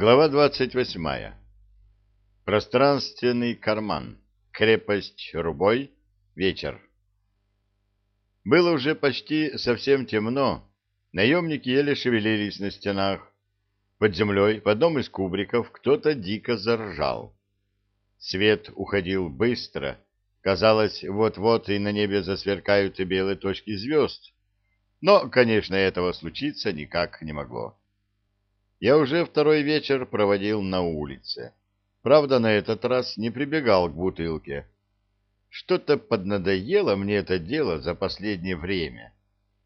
Глава двадцать восьмая. Пространственный карман. Крепость Рубой. Вечер. Было уже почти совсем темно. Наемники еле шевелились на стенах. Под землей в одном из кубриков кто-то дико заржал. Свет уходил быстро. Казалось, вот-вот и на небе засверкают и белые точки звезд. Но, конечно, этого случиться никак не могло я уже второй вечер проводил на улице. Правда, на этот раз не прибегал к бутылке. Что-то поднадоело мне это дело за последнее время.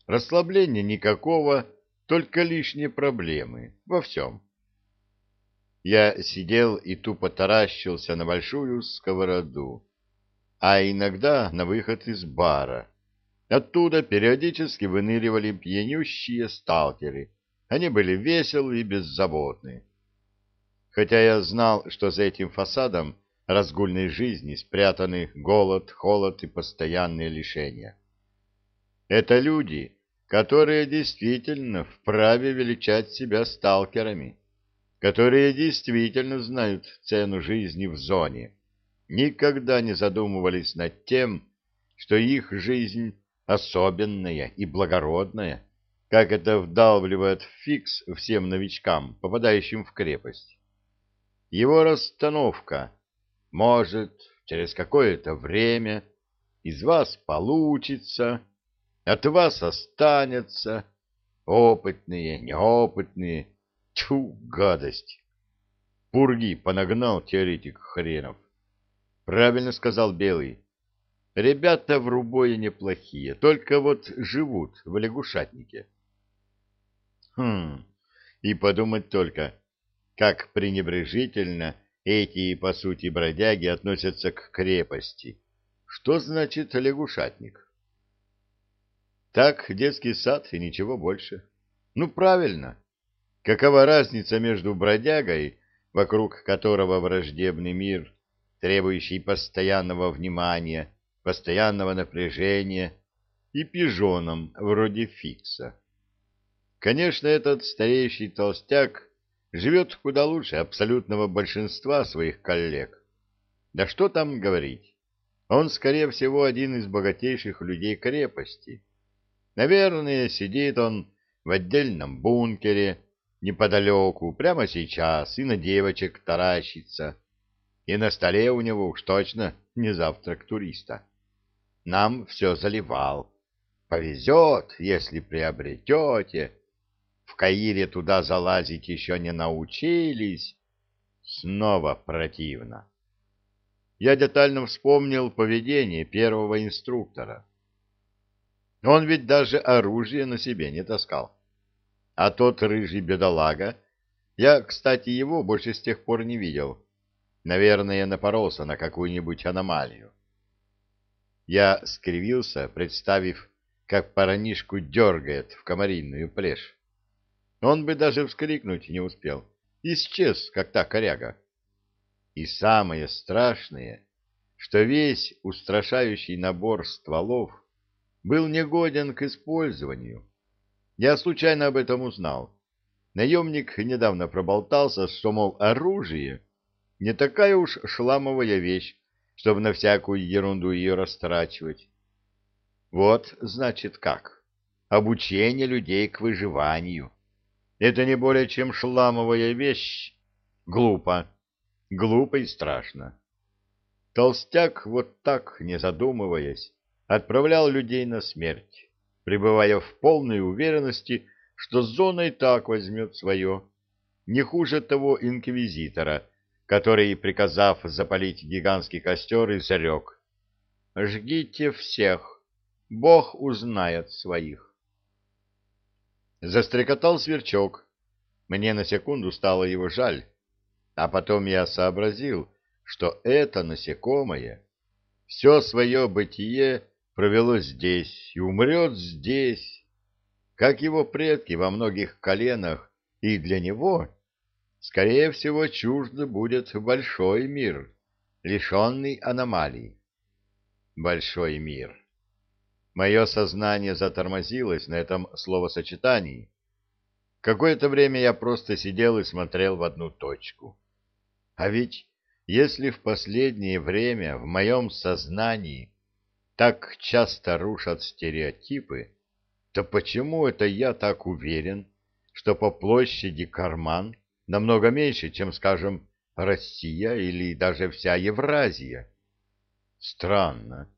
Расслабления никакого, только лишние проблемы во всем. Я сидел и тупо таращился на большую сковороду, а иногда на выход из бара. Оттуда периодически выныривали пьянющие сталкеры — они были веселы и беззаботны. Хотя я знал, что за этим фасадом разгульной жизни спрятаны голод, холод и постоянные лишения. Это люди, которые действительно вправе величать себя сталкерами, которые действительно знают цену жизни в зоне, никогда не задумывались над тем, что их жизнь особенная и благородная, как это вдалбливает Фикс всем новичкам, попадающим в крепость. Его расстановка может через какое-то время из вас получится, от вас останется, опытные, неопытные, тьфу, гадость. Пурги понагнал теоретик хренов. Правильно сказал Белый. Ребята в рубое неплохие, только вот живут в лягушатнике. Хм, и подумать только, как пренебрежительно эти, по сути, бродяги относятся к крепости. Что значит лягушатник? Так, детский сад и ничего больше. Ну, правильно. Какова разница между бродягой, вокруг которого враждебный мир, требующий постоянного внимания, постоянного напряжения, и пижоном вроде Фикса? Конечно, этот стареющий толстяк живет куда лучше абсолютного большинства своих коллег. Да что там говорить, он, скорее всего, один из богатейших людей крепости. Наверное, сидит он в отдельном бункере неподалеку, прямо сейчас, и на девочек таращится. И на столе у него уж точно не завтрак туриста. Нам все заливал. Повезет, если приобретете в Каире туда залазить еще не научились. Снова противно. Я детально вспомнил поведение первого инструктора. Он ведь даже оружие на себе не таскал. А тот рыжий бедолага, я, кстати, его больше с тех пор не видел. Наверное, напоролся на какую-нибудь аномалию. Я скривился, представив, как парнишку дергает в комаринную плешь. Он бы даже вскрикнуть не успел. Исчез, как та коряга. И самое страшное, что весь устрашающий набор стволов был негоден к использованию. Я случайно об этом узнал. Наемник недавно проболтался, что, мол, оружие не такая уж шламовая вещь, чтобы на всякую ерунду ее растрачивать. Вот, значит, как. Обучение людей к выживанию. Это не более чем шламовая вещь. Глупо. Глупо и страшно. Толстяк вот так, не задумываясь, отправлял людей на смерть, пребывая в полной уверенности, что зона и так возьмет свое. Не хуже того инквизитора, который, приказав запалить гигантский костер, изрек. «Жгите всех, Бог узнает своих». Застрекотал сверчок. Мне на секунду стало его жаль. А потом я сообразил, что это насекомое все свое бытие провело здесь и умрет здесь, как его предки во многих коленах, и для него, скорее всего, чуждо будет большой мир, лишенный аномалий. Большой мир. Мое сознание затормозилось на этом словосочетании. Какое-то время я просто сидел и смотрел в одну точку. А ведь если в последнее время в моем сознании так часто рушат стереотипы, то почему это я так уверен, что по площади карман намного меньше, чем, скажем, Россия или даже вся Евразия? Странно.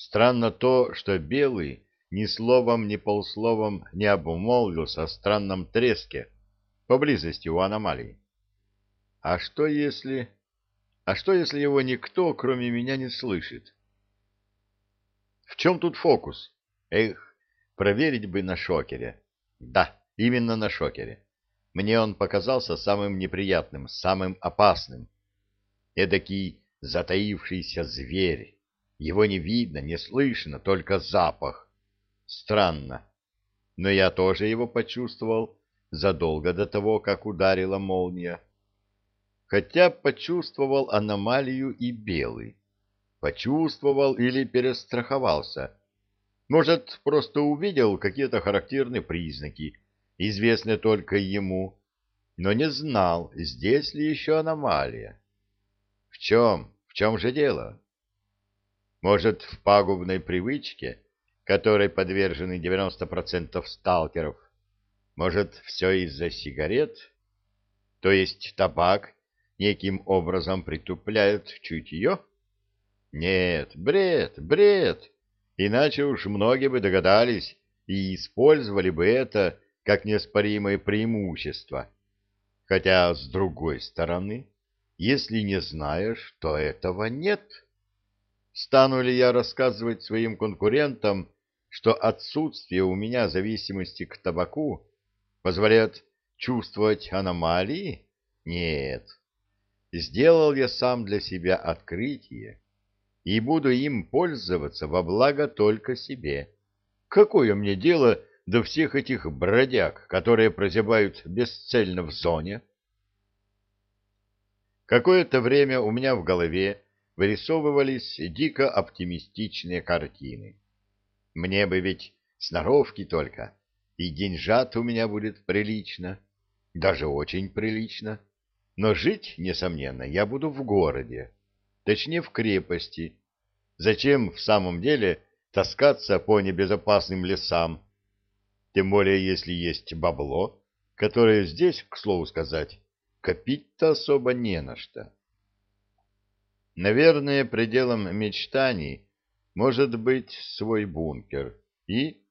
Странно то, что Белый ни словом, ни полсловом не обмолвился о странном треске поблизости у аномалии. А что если... А что если его никто, кроме меня, не слышит? В чем тут фокус? Эх, проверить бы на шокере. Да, именно на шокере. Мне он показался самым неприятным, самым опасным. Эдакий затаившийся зверь. Его не видно, не слышно, только запах. Странно. Но я тоже его почувствовал задолго до того, как ударила молния. Хотя почувствовал аномалию и белый. Почувствовал или перестраховался. Может, просто увидел какие-то характерные признаки, известные только ему, но не знал, здесь ли еще аномалия. В чем? В чем же дело? Может, в пагубной привычке, которой подвержены 90% сталкеров? Может, все из-за сигарет? То есть табак неким образом притупляет чутье? Нет, бред, бред. Иначе уж многие бы догадались и использовали бы это как неоспоримое преимущество. Хотя, с другой стороны, если не знаешь, то этого нет. Стану ли я рассказывать своим конкурентам, что отсутствие у меня зависимости к табаку позволяет чувствовать аномалии? Нет. Сделал я сам для себя открытие и буду им пользоваться во благо только себе. Какое мне дело до всех этих бродяг, которые прозябают бесцельно в зоне? Какое-то время у меня в голове вырисовывались дико оптимистичные картины. Мне бы ведь сноровки только, и деньжат у меня будет прилично, даже очень прилично. Но жить, несомненно, я буду в городе, точнее в крепости. Зачем в самом деле таскаться по небезопасным лесам? Тем более, если есть бабло, которое здесь, к слову сказать, копить-то особо не на что. Наверное, пределом мечтаний может быть свой бункер. И?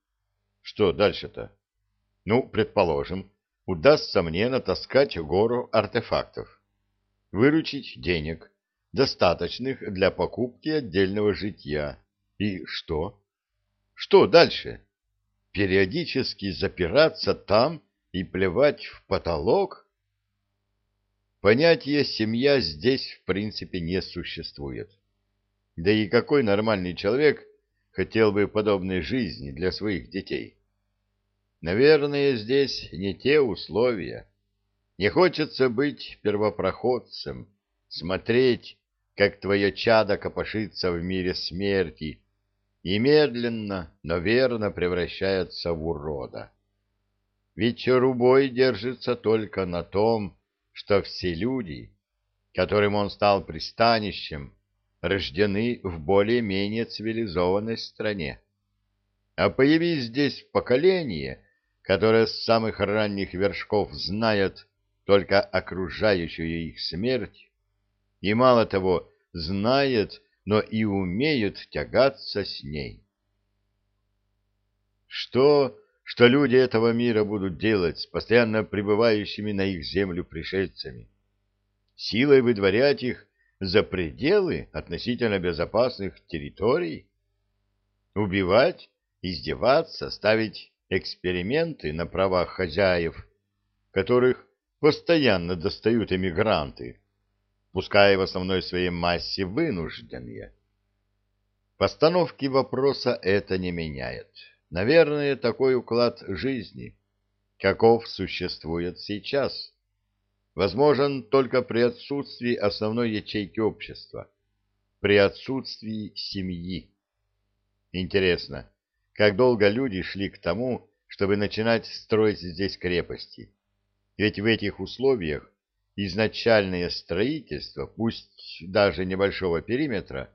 Что дальше-то? Ну, предположим, удастся мне натаскать гору артефактов. Выручить денег, достаточных для покупки отдельного житья. И что? Что дальше? Периодически запираться там и плевать в потолок? Понятие «семья» здесь в принципе не существует. Да и какой нормальный человек хотел бы подобной жизни для своих детей? Наверное, здесь не те условия. Не хочется быть первопроходцем, смотреть, как твое чадо копошится в мире смерти и медленно, но верно превращается в урода. Ведь Рубой держится только на том, что все люди, которым он стал пристанищем, рождены в более-менее цивилизованной стране. А появись здесь поколение, которое с самых ранних вершков знает только окружающую их смерть, и мало того, знает, но и умеет тягаться с ней. Что что люди этого мира будут делать с постоянно пребывающими на их землю пришельцами? Силой выдворять их за пределы относительно безопасных территорий? Убивать, издеваться, ставить эксперименты на правах хозяев, которых постоянно достают эмигранты, пускай в основной своей массе вынужденные. Постановки вопроса это не меняет. Наверное, такой уклад жизни, каков существует сейчас, возможен только при отсутствии основной ячейки общества, при отсутствии семьи. Интересно, как долго люди шли к тому, чтобы начинать строить здесь крепости? Ведь в этих условиях изначальное строительство, пусть даже небольшого периметра,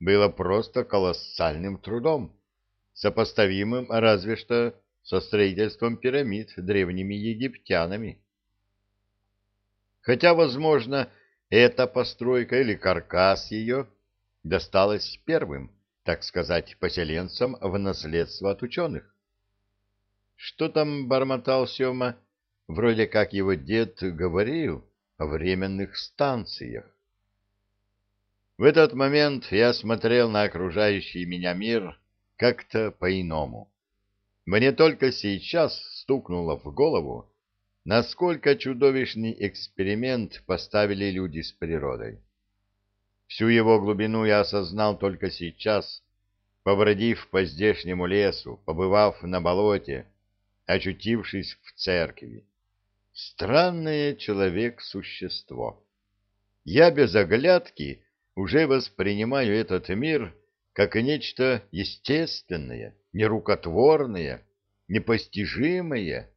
было просто колоссальным трудом, сопоставимым разве что со строительством пирамид древними египтянами. Хотя, возможно, эта постройка или каркас ее досталась первым, так сказать, поселенцам в наследство от ученых. Что там бормотал Сема? Вроде как его дед говорил о временных станциях. В этот момент я смотрел на окружающий меня мир как-то по-иному. Мне только сейчас стукнуло в голову, насколько чудовищный эксперимент поставили люди с природой. Всю его глубину я осознал только сейчас, побродив по здешнему лесу, побывав на болоте, очутившись в церкви. Странное человек-существо. Я без оглядки уже воспринимаю этот мир как нечто естественное, нерукотворное, непостижимое.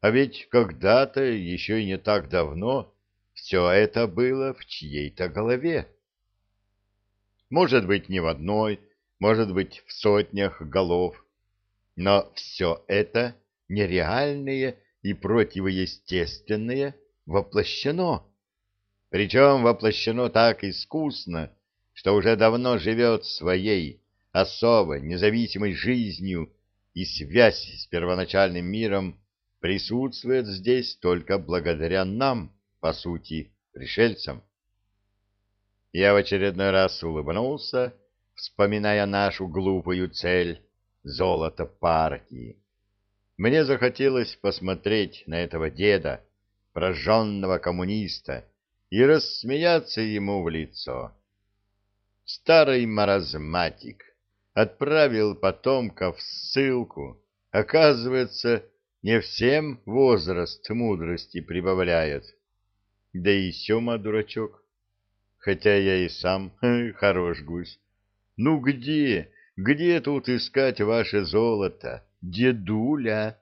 А ведь когда-то, еще и не так давно, все это было в чьей-то голове. Может быть, не в одной, может быть, в сотнях голов, но все это нереальное и противоестественное воплощено. Причем воплощено так искусно, что уже давно живет своей особой, независимой жизнью, и связь с первоначальным миром присутствует здесь только благодаря нам, по сути, пришельцам. Я в очередной раз улыбнулся, вспоминая нашу глупую цель — золото партии. Мне захотелось посмотреть на этого деда, прожженного коммуниста, и рассмеяться ему в лицо. Старый маразматик отправил потомков в ссылку. Оказывается, не всем возраст мудрости прибавляет. Да и Сема дурачок. Хотя я и сам хорош гусь. Ну где, где тут искать ваше золото, дедуля?